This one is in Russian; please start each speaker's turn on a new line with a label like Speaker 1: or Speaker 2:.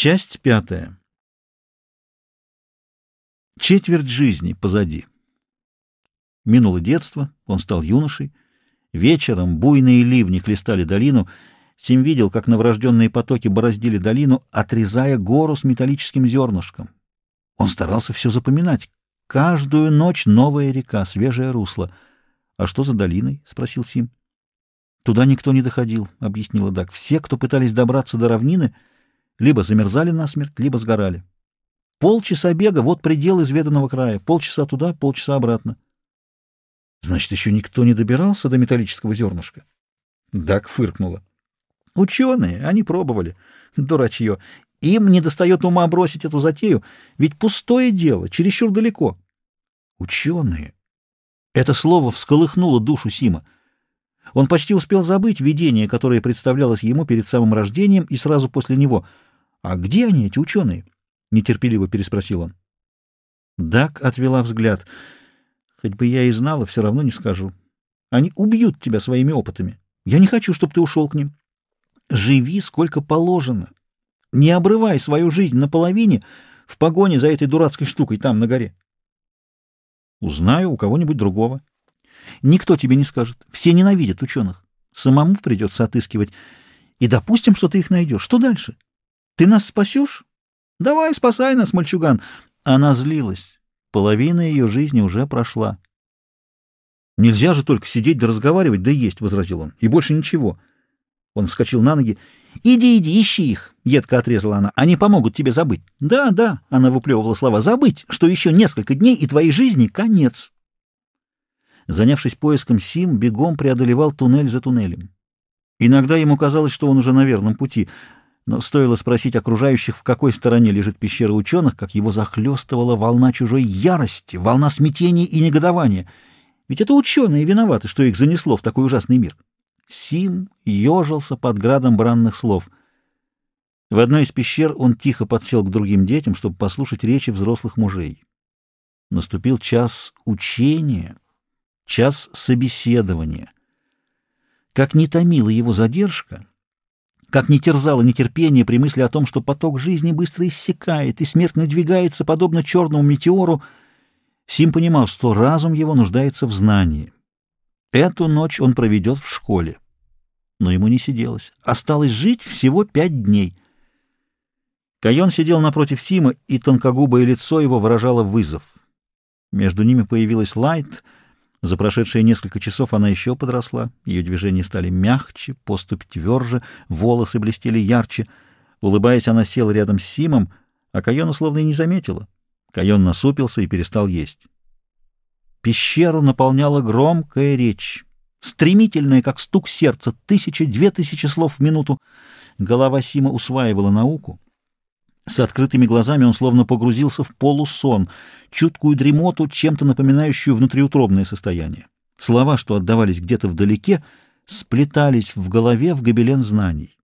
Speaker 1: Часть пятая. Четверть жизни позади. Минуло детство, он стал юношей. Вечером буйные ливни хлестали долину. Сим видел, как новорожденные потоки бороздили долину, отрезая гору с металлическим зернышком. Он старался все запоминать. Каждую ночь новая река, свежее русло. — А что за долиной? — спросил Сим. — Туда никто не доходил, — объяснила Дак. — Все, кто пытались добраться до равнины, либо замерзали насмерть, либо сгорали. Полчаса бега — вот предел изведанного края. Полчаса туда, полчаса обратно. — Значит, еще никто не добирался до металлического зернышка? Дак фыркнула. — Ученые, они пробовали. Дурачье. Им не достает ума бросить эту затею, ведь пустое дело, чересчур далеко. Ученые. Это слово всколыхнуло душу Сима. Он почти успел забыть видение, которое представлялось ему перед самым рождением и сразу после него. «А где они, эти ученые?» — нетерпеливо переспросил он. Дак отвела взгляд. «Хоть бы я и знала, все равно не скажу. Они убьют тебя своими опытами. Я не хочу, чтобы ты ушел к ним. Живи сколько положено. Не обрывай свою жизнь наполовине в погоне за этой дурацкой штукой там, на горе. Узнаю у кого-нибудь другого. Никто тебе не скажет. Все ненавидят ученых. Самому придется отыскивать. И допустим, что ты их найдешь. Что дальше? Ты нас спасешь? Давай, спасай нас, мальчуган. Она злилась. Половина ее жизни уже прошла. Нельзя же только сидеть да разговаривать, да есть, — возразил он, — и больше ничего. Он вскочил на ноги. «Иди, иди, ищи их!» — едко отрезала она. «Они помогут тебе забыть». «Да, да», — она выплевывала слова, — «забыть, что еще несколько дней, и твоей жизни конец». Занявшись поиском Сим, бегом преодолевал туннель за туннелем. Иногда ему казалось, что он уже на верном пути, но стоило спросить окружающих, в какой стороне лежит пещера ученых, как его захлестывала волна чужой ярости, волна смятения и негодования. Ведь это ученые виноваты, что их занесло в такой ужасный мир. Сим ежился под градом бранных слов. В одной из пещер он тихо подсел к другим детям, чтобы послушать речи взрослых мужей. Наступил час учения, час собеседования. Как не томила его задержка, как не терзало нетерпение при мысли о том, что поток жизни быстро иссякает и смерть надвигается, подобно черному метеору, Сим понимал, что разум его нуждается в знании. Эту ночь он проведет в школе. Но ему не сиделось. Осталось жить всего пять дней. Кайон сидел напротив Сима, и тонкогубое лицо его выражало вызов. Между ними появилась Лайт. За прошедшие несколько часов она еще подросла. Ее движения стали мягче, поступь тверже, волосы блестели ярче. Улыбаясь, она села рядом с Симом, а Кайона словно и не заметила. Кайон насупился и перестал есть. Пещеру наполняла громкая речь, стремительная, как стук сердца, тысячи, две тысячи слов в минуту. Голова Сима усваивала науку. С открытыми глазами он словно погрузился в полусон, чуткую дремоту, чем-то напоминающую внутриутробное состояние. Слова, что отдавались где-то вдалеке, сплетались в голове в гобелен знаний.